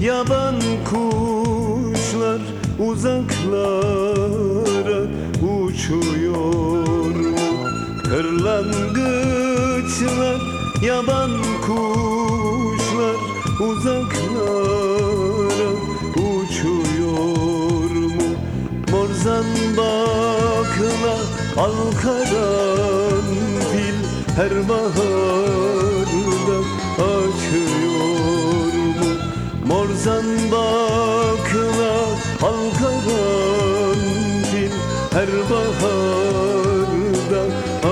Yaban kuşlar uzaklara uçuyor mu? Kırlangıçlar, yaban kuşlar uzaklara uçuyor mu? Morzan bakla al karanfil her bahar Morzan bakla al karanfil her baharda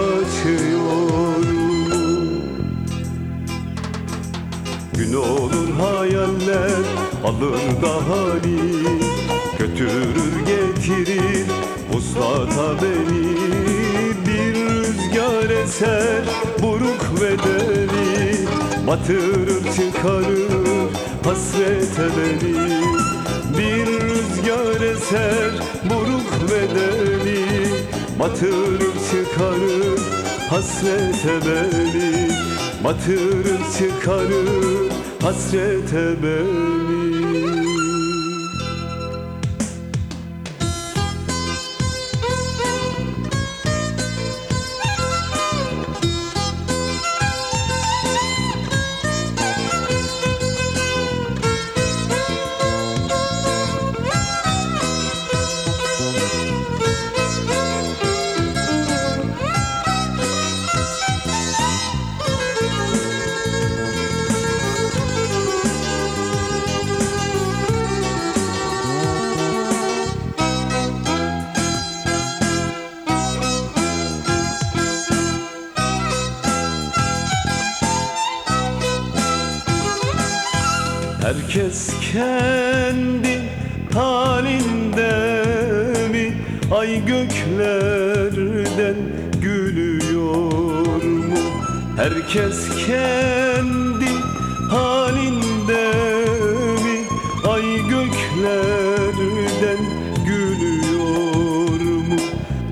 açıyor mu? Gün olur hayaller alır da hali Götürür getirir uslata beni Bir rüzgar eser buruk ve deli Batırır çıkarır hasrete beni Bir rüzgar eser buruk ve deli Batırır çıkarır hasrete beni Batırır çıkarır hasrete beni Herkes kendi halinde mi? Ay göklerden gülüyor mu? Herkes kendi halinde mi? Ay göklerden gülüyor mu?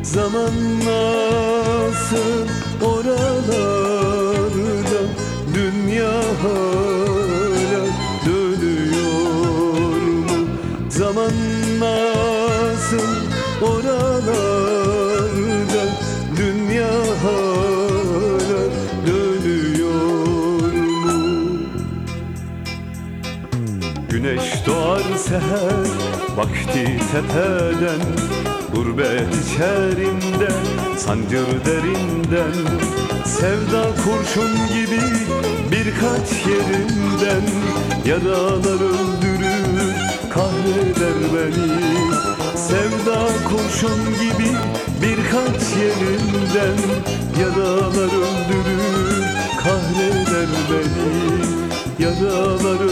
Zaman nasıl oralarda Dünya nasıl oralarda Dünya hala dönüyor mu? Güneş doğar seher vakti tepeden Gurbet içerinde sancır derinden Sevda kurşun gibi birkaç yerimden Yaralar öldürür kahreder beni Sevda kurşun gibi birkaç yerimden Yaralar öldürür kahreder beni. Yaralar